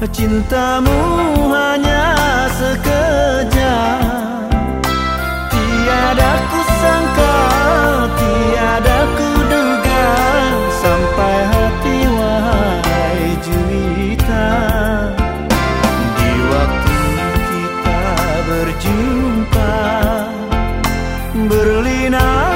Cintamu hanya sekejap Tiada ku sangka, tiada ku duga Sampai hati wahai juwita. Di waktu kita berjumpa Berlinang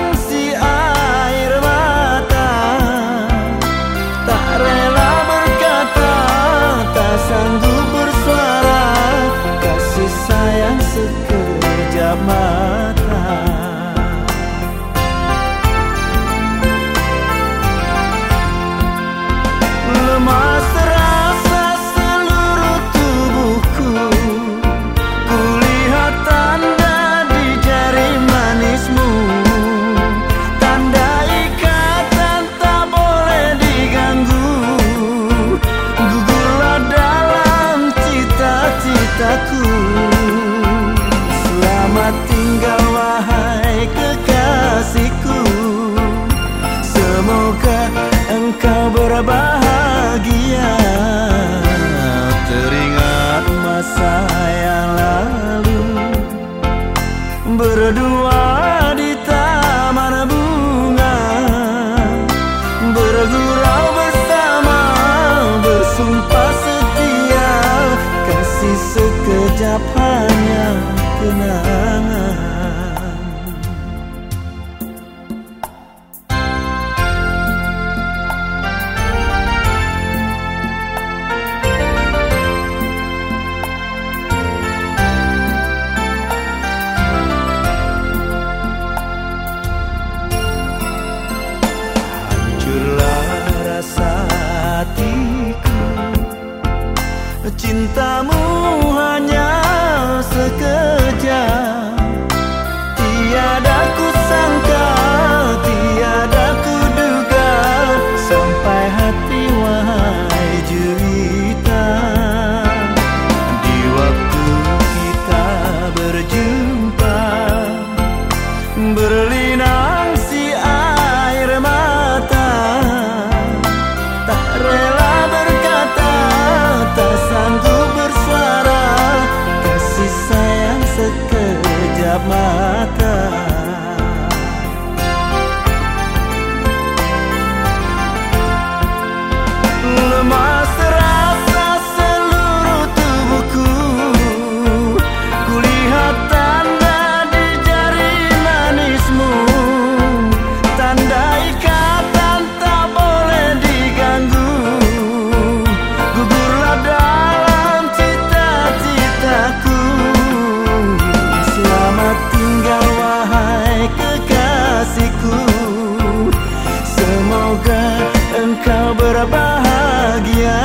Selamat tinggal wahai kekasihku. Semoga engkau berbahagia. Teringat masa yang lalu. Berdua di taman bunga. Bergurau bersama Bersumpah setia. Kasih sekejap hanya kenangan Cintamu hanya sekejap berbahagia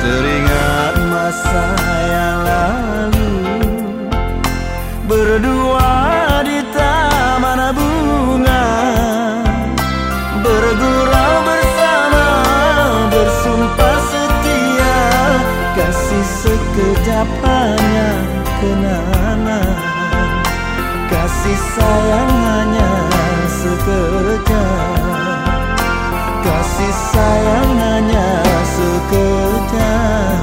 Teringat masa yang lalu. Berdua di taman bunga. Bergurau bersama Bersumpah setia. Kasih sekejap hanya kenangan. Kasih sayang hanya kasih sayang hanya sekedar.